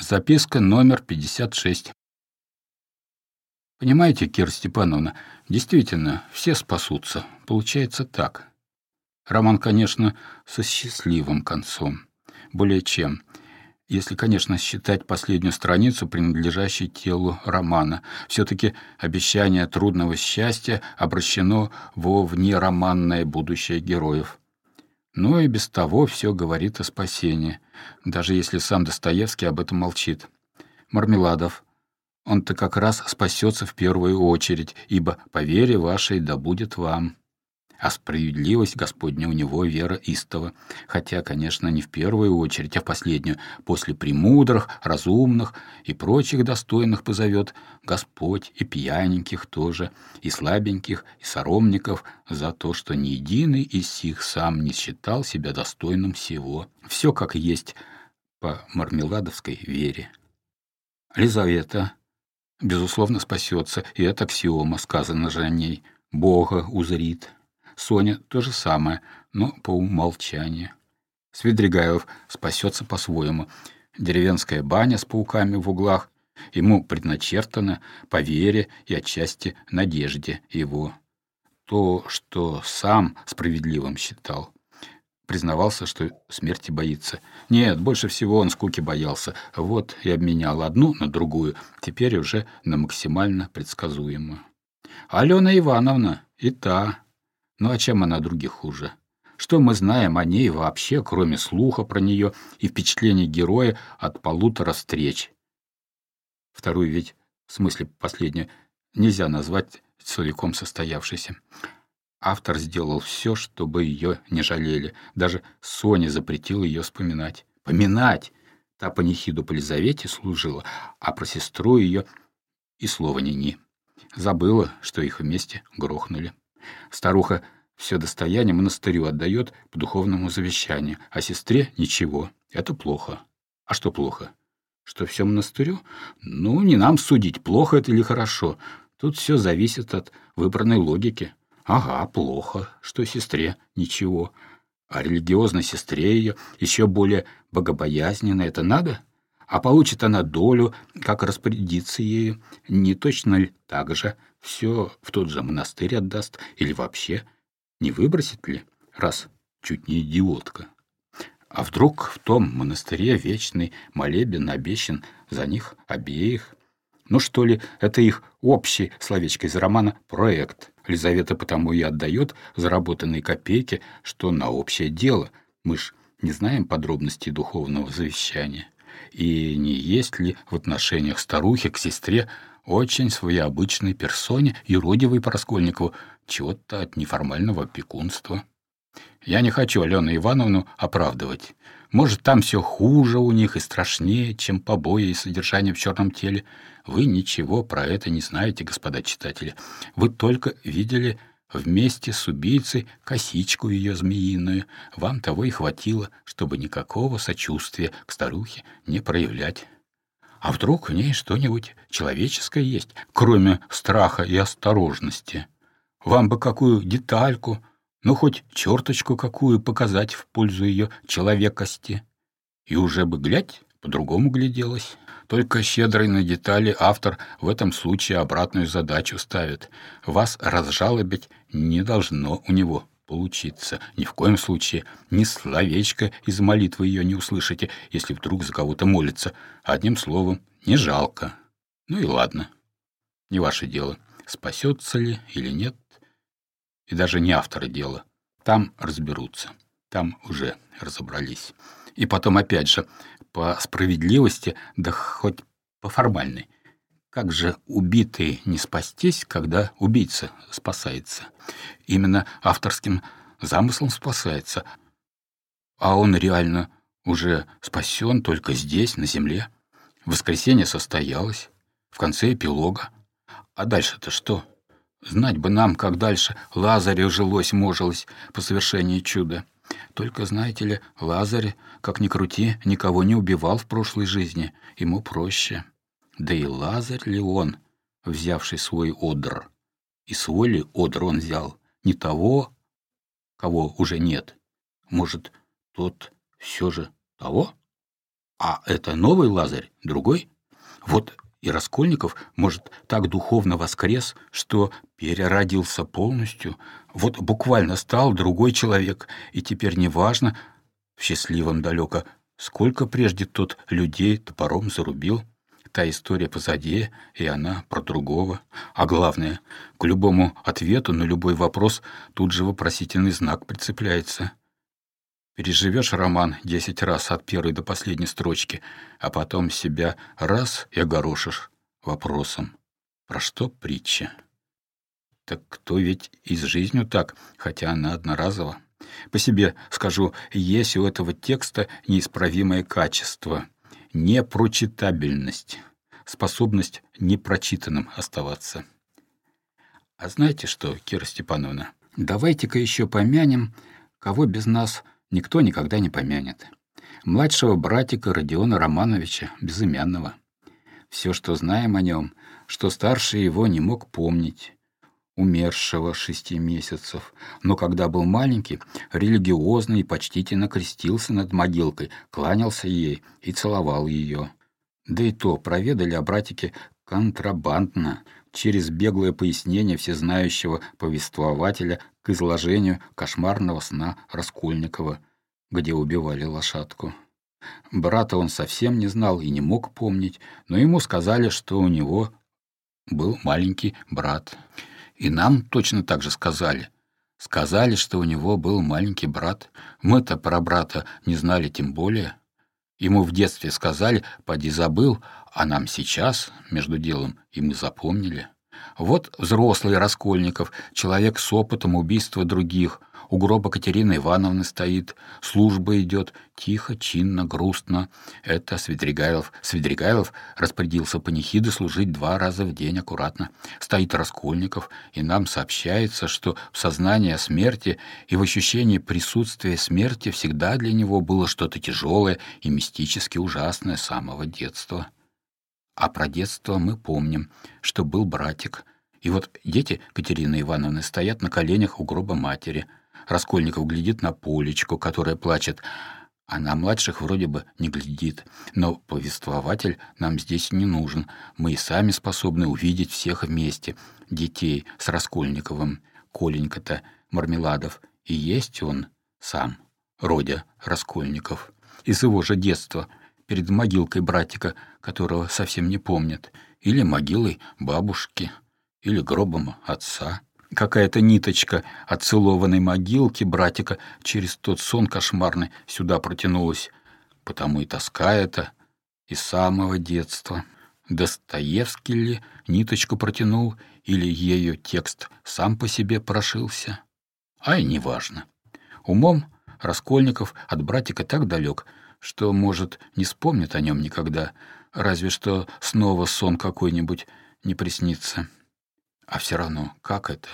Записка номер 56. Понимаете, Кира Степановна, действительно, все спасутся. Получается так. Роман, конечно, со счастливым концом. Более чем. Если, конечно, считать последнюю страницу, принадлежащей телу романа. Все-таки обещание трудного счастья обращено во внероманное будущее героев. Но и без того все говорит о спасении, даже если сам Достоевский об этом молчит. Мармеладов. Он-то как раз спасется в первую очередь, ибо по вере вашей да будет вам а справедливость Господня у него вера истова, хотя, конечно, не в первую очередь, а в последнюю, после премудрых, разумных и прочих достойных позовет Господь и пьяненьких тоже, и слабеньких, и соромников за то, что ни единый из сих сам не считал себя достойным всего. Все как есть по мармеладовской вере. Лизавета, безусловно, спасется, и это аксиома, сказано же о ней. Бога узрит, Соня — то же самое, но по умолчанию. Свидригайлов спасется по-своему. Деревенская баня с пауками в углах ему предначертана по вере и отчасти надежде его. То, что сам справедливым считал. Признавался, что смерти боится. Нет, больше всего он скуки боялся. Вот и обменял одну на другую, теперь уже на максимально предсказуемую. Алена Ивановна и та ну а чем она других хуже? Что мы знаем о ней вообще, кроме слуха про нее и впечатлений героя от полутора встреч? Вторую ведь, в смысле последнюю, нельзя назвать целиком состоявшейся. Автор сделал все, чтобы ее не жалели. Даже Соня запретил ее вспоминать. Поминать! Та панихиду по Лизавете служила, а про сестру ее и слова ни-ни. Забыла, что их вместе грохнули. Старуха все достояние монастырю отдает по духовному завещанию, а сестре ничего. Это плохо. А что плохо? Что все монастырю? Ну, не нам судить, плохо это или хорошо. Тут все зависит от выбранной логики. Ага, плохо, что сестре ничего. А религиозной сестре ее еще более богобоязненно это надо? А получит она долю, как распорядиться ею? Не точно ли так же? Все в тот же монастырь отдаст или вообще не выбросит ли, раз чуть не идиотка? А вдруг в том монастыре вечный молебен обещан за них обеих? Ну что ли, это их общий, словечко из романа, проект. Лизавета потому и отдает заработанные копейки, что на общее дело. Мы ж не знаем подробностей духовного завещания. И не есть ли в отношениях старухи к сестре очень своеобычной персоне, юродивой Пороскольникову, чего-то от неформального опекунства. Я не хочу Алену Ивановну оправдывать. Может, там все хуже у них и страшнее, чем побои и содержание в черном теле. Вы ничего про это не знаете, господа читатели. Вы только видели вместе с убийцей косичку ее змеиную. Вам того и хватило, чтобы никакого сочувствия к старухе не проявлять. А вдруг в ней что-нибудь человеческое есть, кроме страха и осторожности? Вам бы какую детальку, ну хоть черточку какую показать в пользу ее человекости. И уже бы, глядь, по-другому гляделась. Только щедрый на детали автор в этом случае обратную задачу ставит. Вас разжалобить не должно у него получиться. Ни в коем случае ни словечко из молитвы ее не услышите, если вдруг за кого-то молится. Одним словом, не жалко. Ну и ладно. Не ваше дело, спасется ли или нет. И даже не автора дела. Там разберутся. Там уже разобрались. И потом, опять же, по справедливости, да хоть по формальной. Как же убитый не спастись, когда убийца спасается? Именно авторским замыслом спасается. А он реально уже спасен только здесь, на земле. Воскресенье состоялось, в конце эпилога. А дальше-то что? Знать бы нам, как дальше Лазарю жилось-можилось по совершении чуда. Только, знаете ли, Лазарь, как ни крути, никого не убивал в прошлой жизни. Ему проще. Да и Лазарь ли он, взявший свой одр? И свой ли одр он взял? Не того, кого уже нет. Может, тот все же того? А это новый Лазарь, другой? Вот и Раскольников, может, так духовно воскрес, что переродился полностью, вот буквально стал другой человек, и теперь неважно, в счастливом далеко, сколько прежде тот людей топором зарубил. Та история позади, и она про другого. А главное, к любому ответу на любой вопрос тут же вопросительный знак прицепляется. Переживешь роман десять раз от первой до последней строчки, а потом себя раз и огорошишь вопросом. Про что притча? Так кто ведь и с жизнью так, хотя она одноразова. По себе скажу, есть у этого текста неисправимое качество — непрочитабельность, способность непрочитанным оставаться. А знаете что, Кира Степановна, давайте-ка еще помянем, кого без нас никто никогда не помянет. Младшего братика Родиона Романовича, безымянного. Все, что знаем о нем, что старший его не мог помнить, умершего шести месяцев, но когда был маленький, религиозно и почтительно крестился над могилкой, кланялся ей и целовал ее. Да и то проведали о братике контрабандно, через беглое пояснение всезнающего повествователя к изложению кошмарного сна Раскольникова, где убивали лошадку. Брата он совсем не знал и не мог помнить, но ему сказали, что у него был маленький брат. И нам точно так же сказали. Сказали, что у него был маленький брат. Мы-то про брата не знали тем более. Ему в детстве сказали «поди забыл», а нам сейчас, между делом, и мы запомнили. Вот взрослый Раскольников, человек с опытом убийства других — у гроба Катерины Ивановны стоит, служба идет, тихо, чинно, грустно. Это Свидригайлов. Свидригайлов распорядился панихиды служить два раза в день аккуратно. Стоит Раскольников, и нам сообщается, что в сознании о смерти и в ощущении присутствия смерти всегда для него было что-то тяжелое и мистически ужасное с самого детства. А про детство мы помним, что был братик. И вот дети Катерины Ивановны стоят на коленях у гроба матери — Раскольников глядит на Полечку, которая плачет, а на младших вроде бы не глядит. Но повествователь нам здесь не нужен. Мы и сами способны увидеть всех вместе. Детей с Раскольниковым, Коленька-то, Мармеладов. И есть он сам, Родя Раскольников. Из его же детства, перед могилкой братика, которого совсем не помнят, или могилой бабушки, или гробом отца какая-то ниточка от целованной могилки братика через тот сон кошмарный сюда протянулась. Потому и тоска эта из самого детства. Достоевский ли ниточку протянул, или ею текст сам по себе прошился? Ай, неважно. Умом Раскольников от братика так далек, что, может, не вспомнит о нем никогда, разве что снова сон какой-нибудь не приснится. А все равно, как это?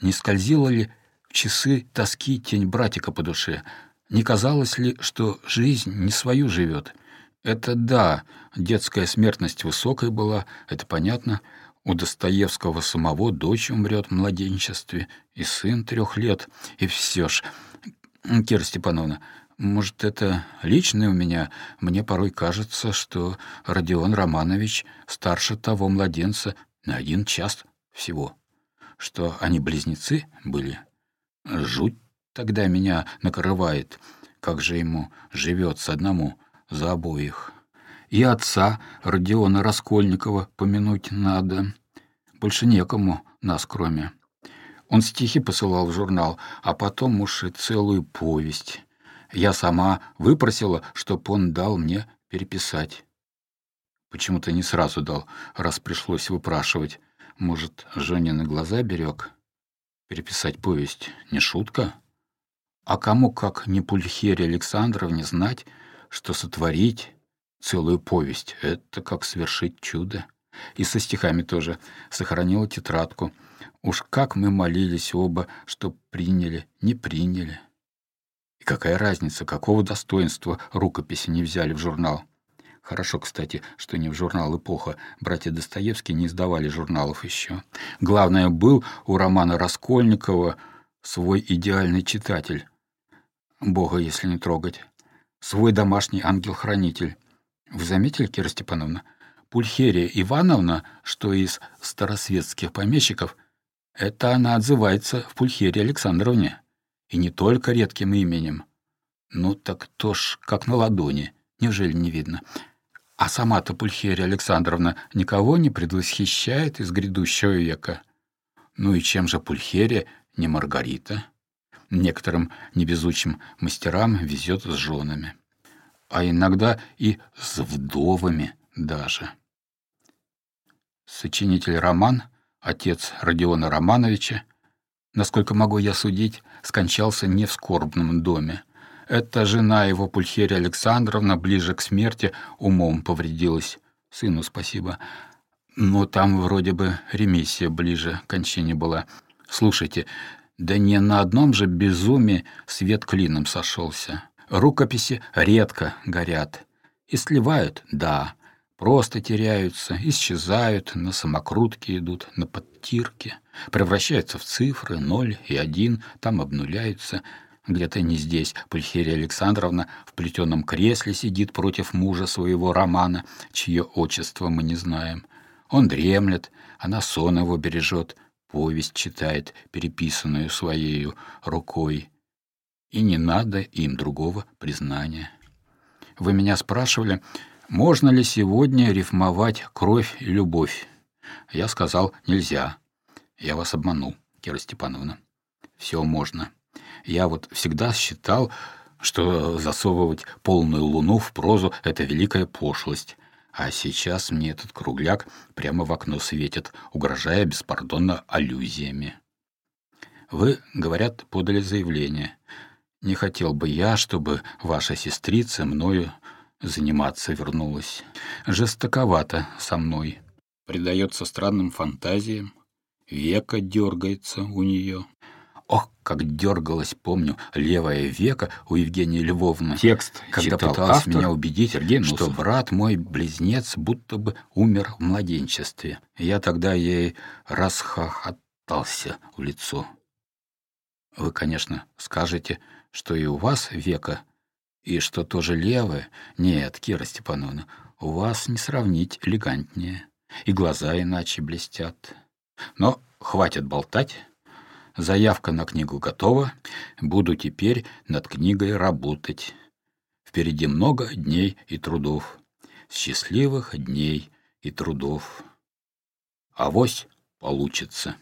Не скользила ли в часы тоски тень братика по душе? Не казалось ли, что жизнь не свою живет? Это да, детская смертность высокой была, это понятно. У Достоевского самого дочь умрет в младенчестве, и сын трех лет, и все ж. Кира Степановна, может, это личное у меня? Мне порой кажется, что Родион Романович старше того младенца на один час всего. Что они близнецы были? Жуть тогда меня накрывает. Как же ему живется одному за обоих? И отца Родиона Раскольникова помянуть надо. Больше некому нас кроме. Он стихи посылал в журнал, а потом уж и целую повесть. Я сама выпросила, чтоб он дал мне переписать. Почему-то не сразу дал, раз пришлось выпрашивать. Может, Женя глаза берег? Переписать повесть не шутка? А кому, как не Пульхере Александровне, знать, что сотворить целую повесть — это как свершить чудо? И со стихами тоже сохранила тетрадку. Уж как мы молились оба, что приняли, не приняли. И какая разница, какого достоинства рукописи не взяли в журнал? Хорошо, кстати, что не в журнал «Эпоха». Братья Достоевские не издавали журналов еще. Главное, был у романа Раскольникова свой идеальный читатель. Бога, если не трогать. свой домашний ангел-хранитель. Вы заметили, Кира Степановна? Пульхерия Ивановна, что из старосветских помещиков, это она отзывается в Пульхерии Александровне. И не только редким именем. Ну так то ж как на ладони, неужели не видно? А сама-то Пульхерия Александровна никого не предвосхищает из грядущего века. Ну и чем же Пульхерия не Маргарита? Некоторым невезучим мастерам везет с женами. А иногда и с вдовами даже. Сочинитель роман, отец Родиона Романовича, насколько могу я судить, скончался не в скорбном доме. Эта жена его, Пульхерия Александровна, ближе к смерти умом повредилась. Сыну спасибо. Но там вроде бы ремиссия ближе к кончине была. Слушайте, да не на одном же безумии свет клином сошелся. Рукописи редко горят. И сливают, да, просто теряются, исчезают, на самокрутки идут, на подтирки, превращаются в цифры, ноль и один, там обнуляются. Где-то не здесь Пульхерия Александровна в плетеном кресле сидит против мужа своего романа, чье отчество мы не знаем. Он дремлет, она сон его бережет, повесть читает, переписанную своею рукой. И не надо им другого признания. Вы меня спрашивали, можно ли сегодня рифмовать кровь и любовь? Я сказал, нельзя. Я вас обманул, Кира Степановна. Все можно. Я вот всегда считал, что засовывать полную луну в прозу — это великая пошлость. А сейчас мне этот кругляк прямо в окно светит, угрожая беспардонно аллюзиями. Вы, говорят, подали заявление. Не хотел бы я, чтобы ваша сестрица мною заниматься вернулась. Жестоковато со мной. Предается странным фантазиям. Века дергается у нее. Ох, как дергалось, помню, левое веко у Евгении Львовны. Текст, когда пыталась автор, меня убедить, Сергей что брат мой, близнец, будто бы умер в младенчестве. Я тогда ей расхохотался в лицо. Вы, конечно, скажете, что и у вас века, и что тоже левое. Нет, Кира Степановна, у вас не сравнить элегантнее, и глаза иначе блестят. Но хватит болтать. Заявка на книгу готова. Буду теперь над книгой работать. Впереди много дней и трудов. Счастливых дней и трудов. Авось получится.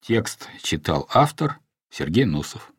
Текст читал автор Сергей Нусов.